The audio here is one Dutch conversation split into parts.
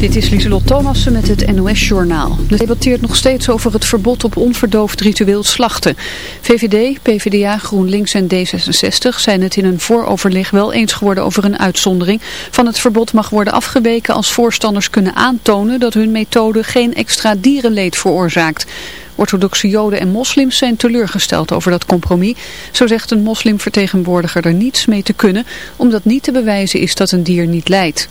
Dit is Lieselot Thomassen met het NOS-journaal. Het debatteert nog steeds over het verbod op onverdoofd ritueel slachten. VVD, PvdA, GroenLinks en D66 zijn het in een vooroverleg wel eens geworden over een uitzondering. Van het verbod mag worden afgeweken als voorstanders kunnen aantonen dat hun methode geen extra dierenleed veroorzaakt. Orthodoxe joden en moslims zijn teleurgesteld over dat compromis. Zo zegt een moslimvertegenwoordiger er niets mee te kunnen, omdat niet te bewijzen is dat een dier niet lijdt.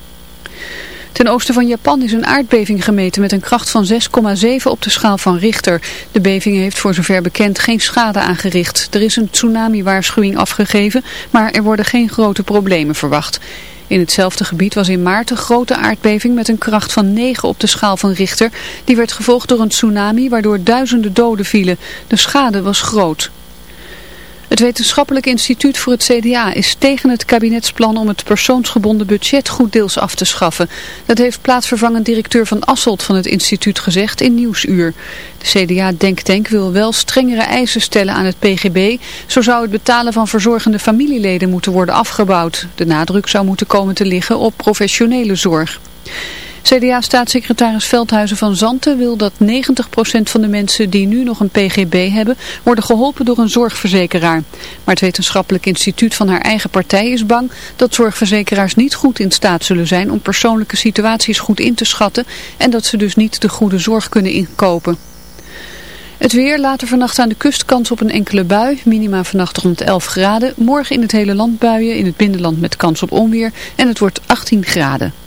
Ten oosten van Japan is een aardbeving gemeten met een kracht van 6,7 op de schaal van Richter. De beving heeft voor zover bekend geen schade aangericht. Er is een tsunami-waarschuwing afgegeven, maar er worden geen grote problemen verwacht. In hetzelfde gebied was in maart een grote aardbeving met een kracht van 9 op de schaal van Richter. Die werd gevolgd door een tsunami waardoor duizenden doden vielen. De schade was groot. Het Wetenschappelijk Instituut voor het CDA is tegen het kabinetsplan om het persoonsgebonden budget goed deels af te schaffen. Dat heeft plaatsvervangend directeur van Asselt van het instituut gezegd in Nieuwsuur. De CDA-denktank wil wel strengere eisen stellen aan het PGB. Zo zou het betalen van verzorgende familieleden moeten worden afgebouwd. De nadruk zou moeten komen te liggen op professionele zorg. CDA-staatssecretaris Veldhuizen van Zanten wil dat 90% van de mensen die nu nog een PGB hebben, worden geholpen door een zorgverzekeraar. Maar het wetenschappelijk instituut van haar eigen partij is bang dat zorgverzekeraars niet goed in staat zullen zijn om persoonlijke situaties goed in te schatten en dat ze dus niet de goede zorg kunnen inkopen. Het weer, later vannacht aan de kust kans op een enkele bui. Minima vannacht rond 11 graden. Morgen in het hele land buien, in het binnenland met kans op onweer. En het wordt 18 graden.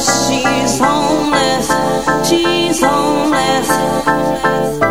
she's homeless, she's homeless.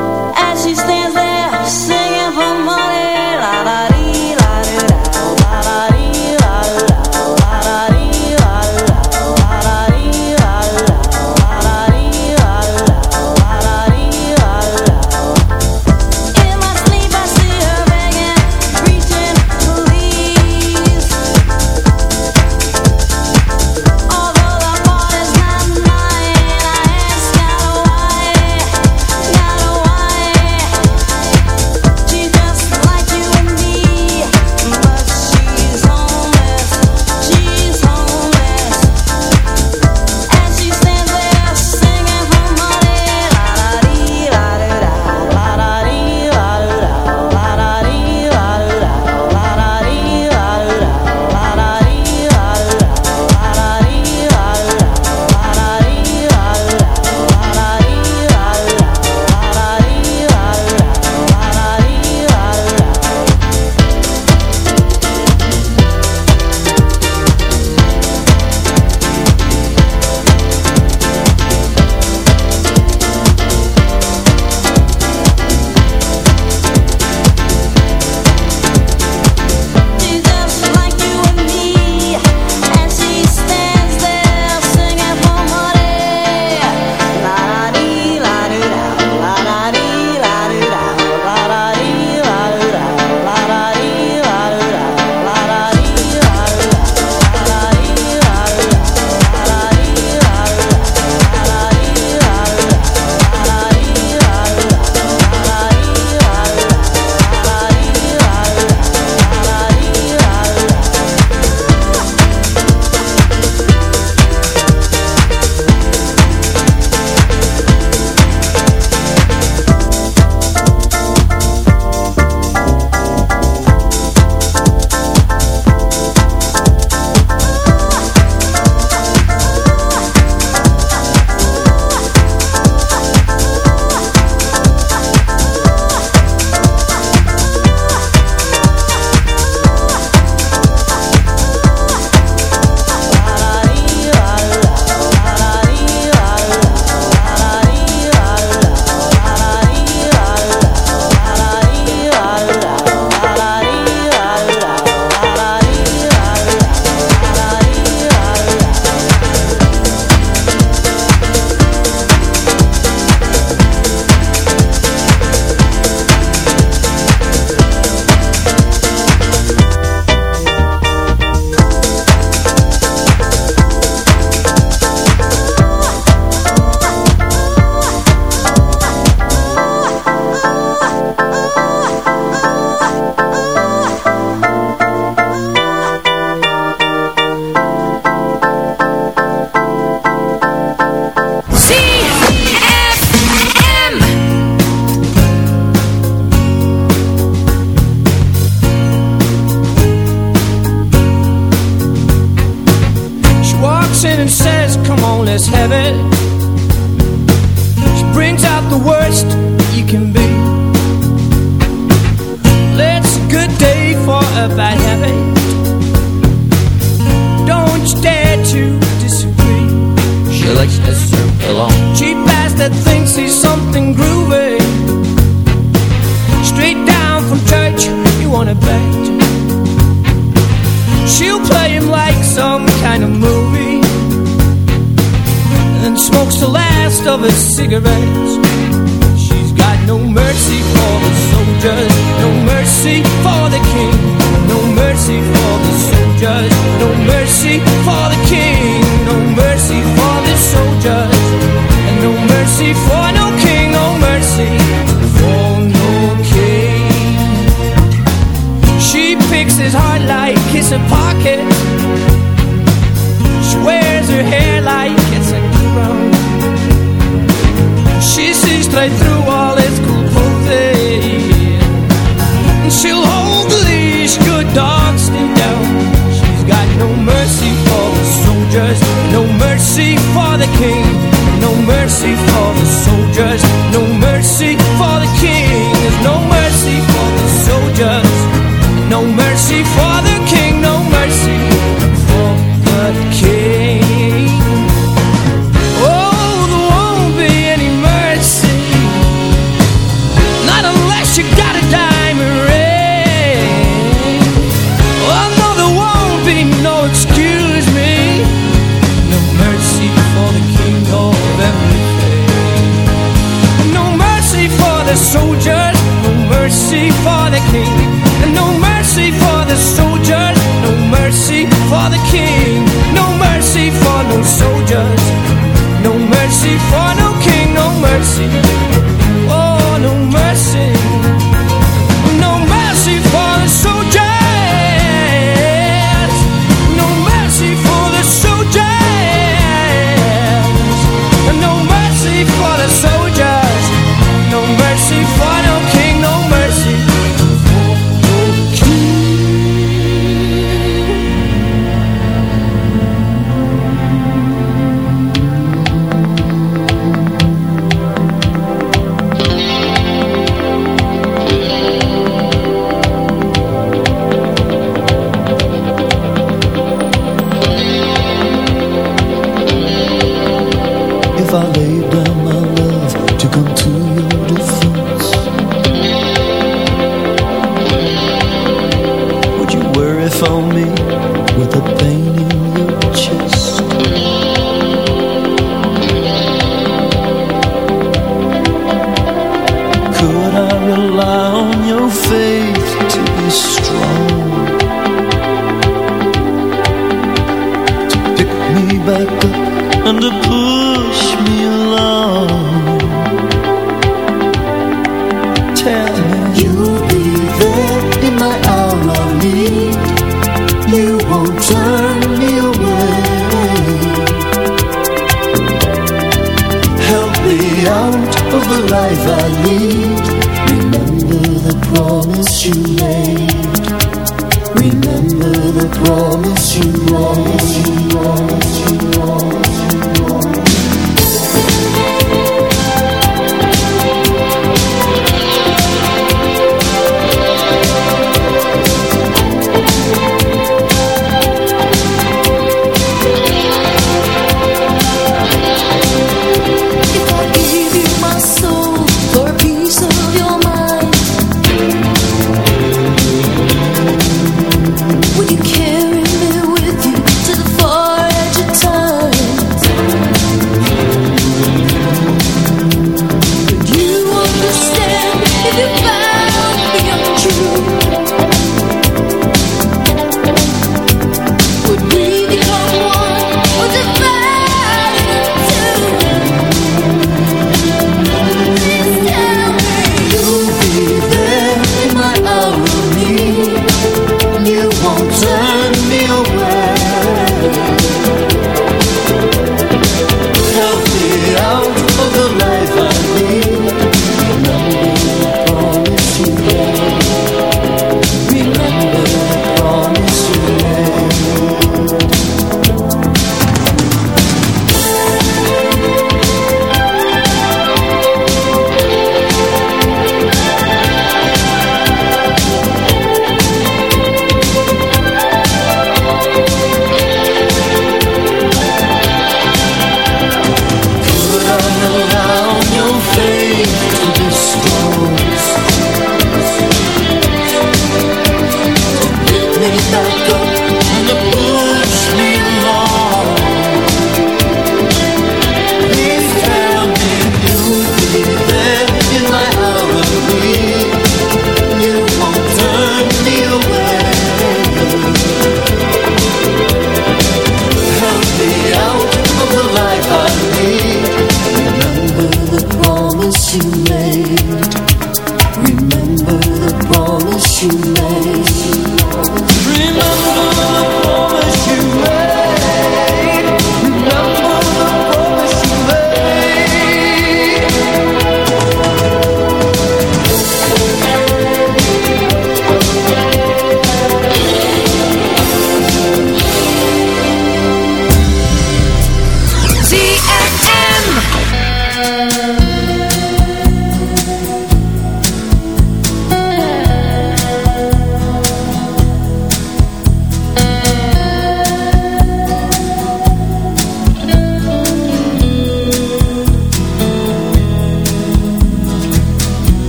the worst you can be. Let's a good day for a bad habit. Don't you dare to disagree. She likes to serve along. Cheap ass that thinks he's something groovy. Straight down from church, you wanna bet. She'll play him like some kind of movie. And smokes the last of his cigarette.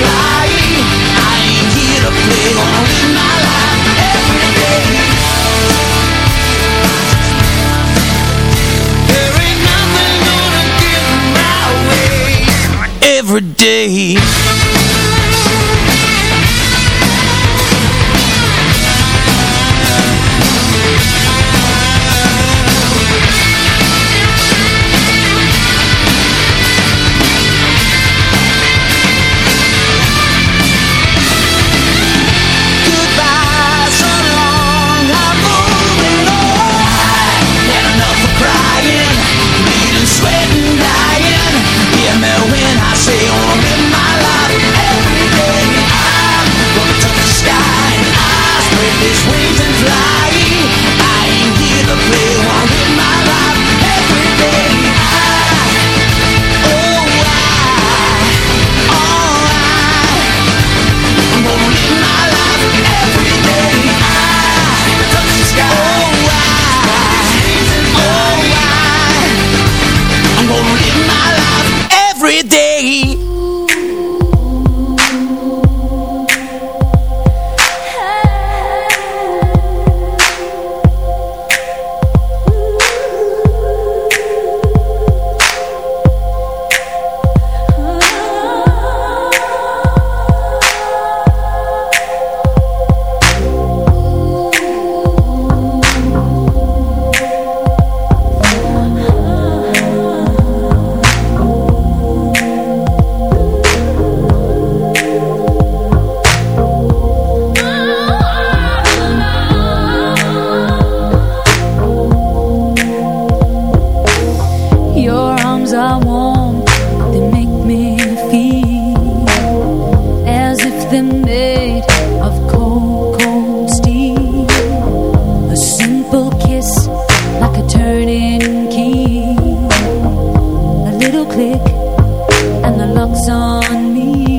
God little click, and the lock's on me.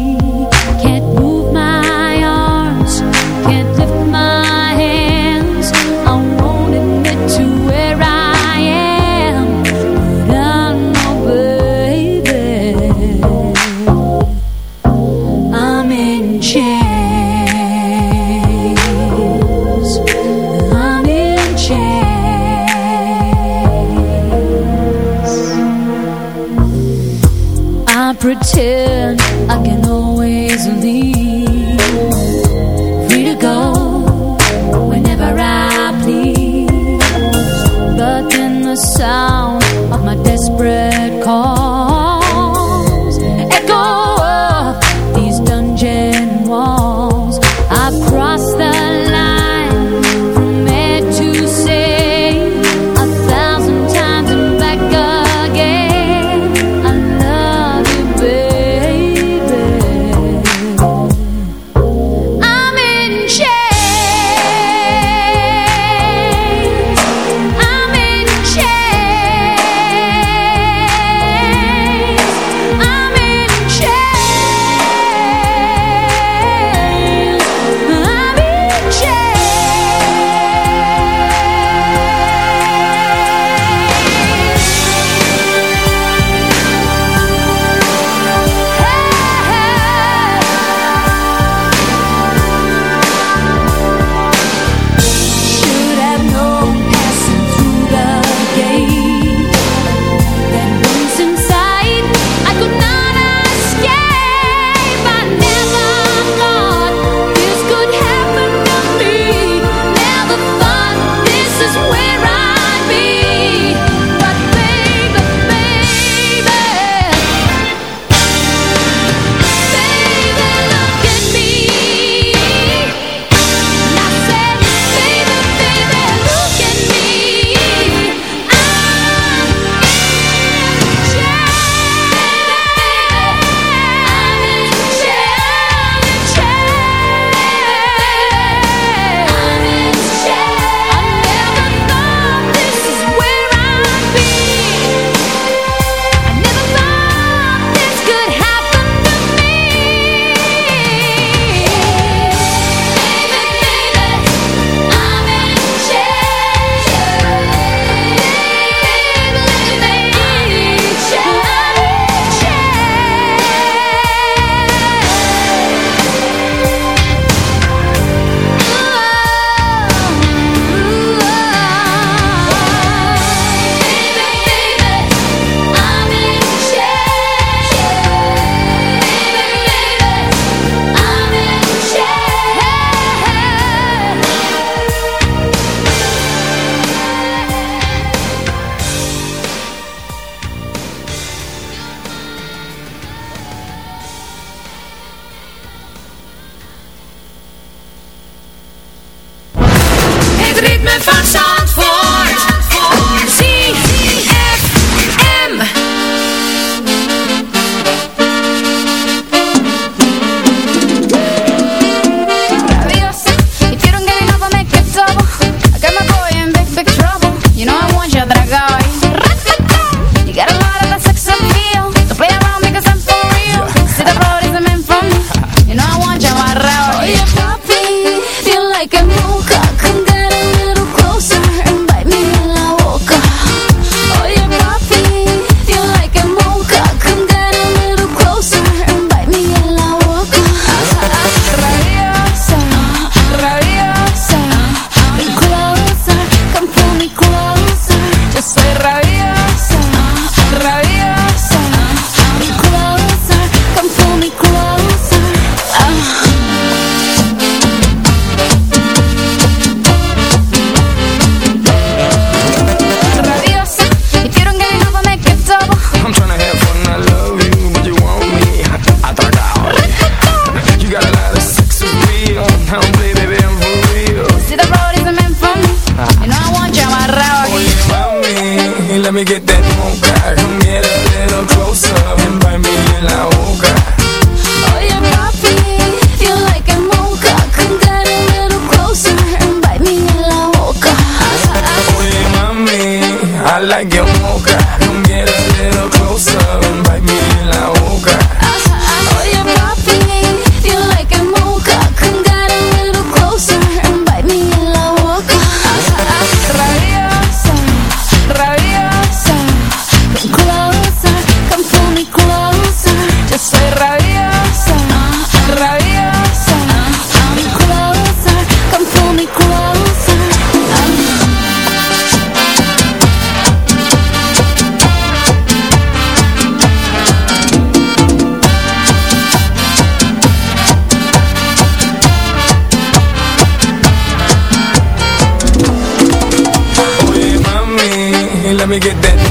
Let me get that